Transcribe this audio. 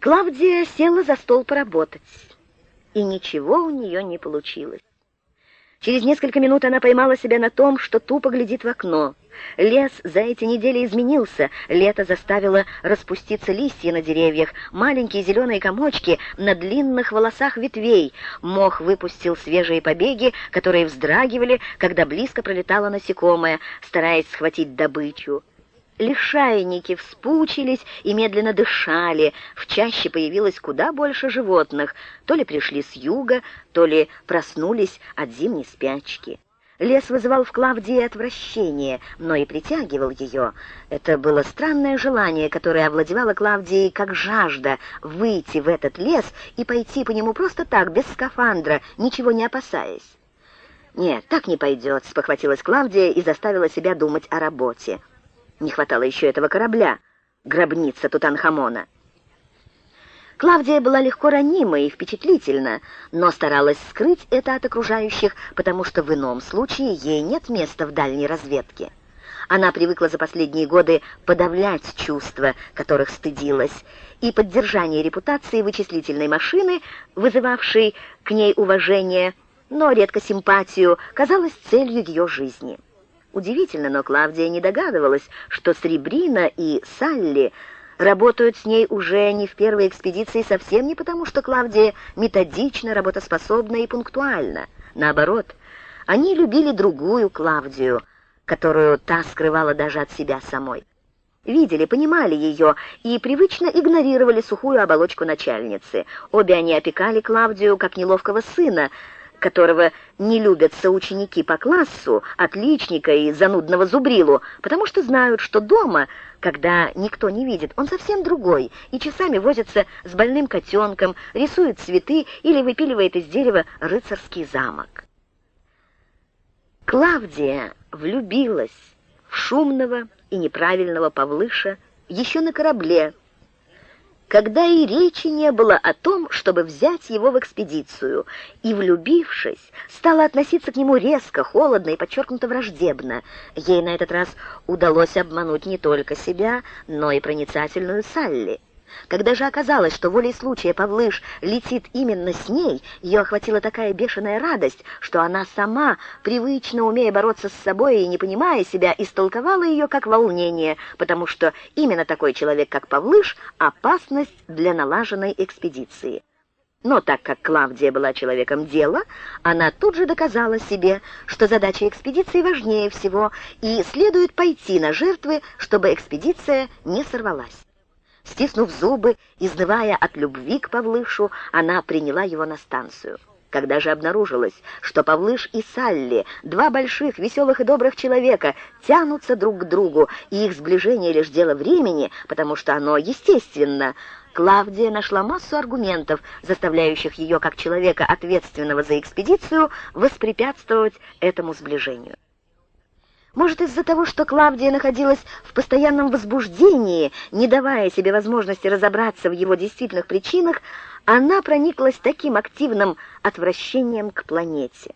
Клавдия села за стол поработать, и ничего у нее не получилось. Через несколько минут она поймала себя на том, что тупо глядит в окно. Лес за эти недели изменился, лето заставило распуститься листья на деревьях, маленькие зеленые комочки на длинных волосах ветвей. Мох выпустил свежие побеги, которые вздрагивали, когда близко пролетало насекомое, стараясь схватить добычу. Лишайники вспучились и медленно дышали, в чаще появилось куда больше животных, то ли пришли с юга, то ли проснулись от зимней спячки. Лес вызывал в Клавдии отвращение, но и притягивал ее. Это было странное желание, которое овладевало Клавдией как жажда выйти в этот лес и пойти по нему просто так, без скафандра, ничего не опасаясь. «Нет, так не пойдет», — спохватилась Клавдия и заставила себя думать о работе. Не хватало еще этого корабля, гробница Тутанхамона. Клавдия была легко ранима и впечатлительна, но старалась скрыть это от окружающих, потому что в ином случае ей нет места в дальней разведке. Она привыкла за последние годы подавлять чувства, которых стыдилась, и поддержание репутации вычислительной машины, вызывавшей к ней уважение, но редко симпатию, казалось целью ее жизни. Удивительно, но Клавдия не догадывалась, что Сребрина и Салли работают с ней уже не в первой экспедиции совсем не потому, что Клавдия методично, работоспособна и пунктуальна. Наоборот, они любили другую Клавдию, которую та скрывала даже от себя самой. Видели, понимали ее и привычно игнорировали сухую оболочку начальницы. Обе они опекали Клавдию как неловкого сына, которого не любят соученики по классу, отличника и занудного зубрилу, потому что знают, что дома, когда никто не видит, он совсем другой, и часами возится с больным котенком, рисует цветы или выпиливает из дерева рыцарский замок. Клавдия влюбилась в шумного и неправильного Павлыша еще на корабле, когда и речи не было о том, чтобы взять его в экспедицию, и, влюбившись, стала относиться к нему резко, холодно и подчеркнуто враждебно. Ей на этот раз удалось обмануть не только себя, но и проницательную Салли. Когда же оказалось, что волей случая Павлыш летит именно с ней, ее охватила такая бешеная радость, что она сама, привычно умея бороться с собой и не понимая себя, истолковала ее как волнение, потому что именно такой человек, как Павлыш, опасность для налаженной экспедиции. Но так как Клавдия была человеком дела, она тут же доказала себе, что задача экспедиции важнее всего, и следует пойти на жертвы, чтобы экспедиция не сорвалась. Стиснув зубы, изнывая от любви к Павлышу, она приняла его на станцию. Когда же обнаружилось, что Павлыш и Салли, два больших, веселых и добрых человека, тянутся друг к другу, и их сближение лишь дело времени, потому что оно естественно, Клавдия нашла массу аргументов, заставляющих ее, как человека, ответственного за экспедицию, воспрепятствовать этому сближению. Может, из-за того, что Клавдия находилась в постоянном возбуждении, не давая себе возможности разобраться в его действительных причинах, она прониклась таким активным отвращением к планете.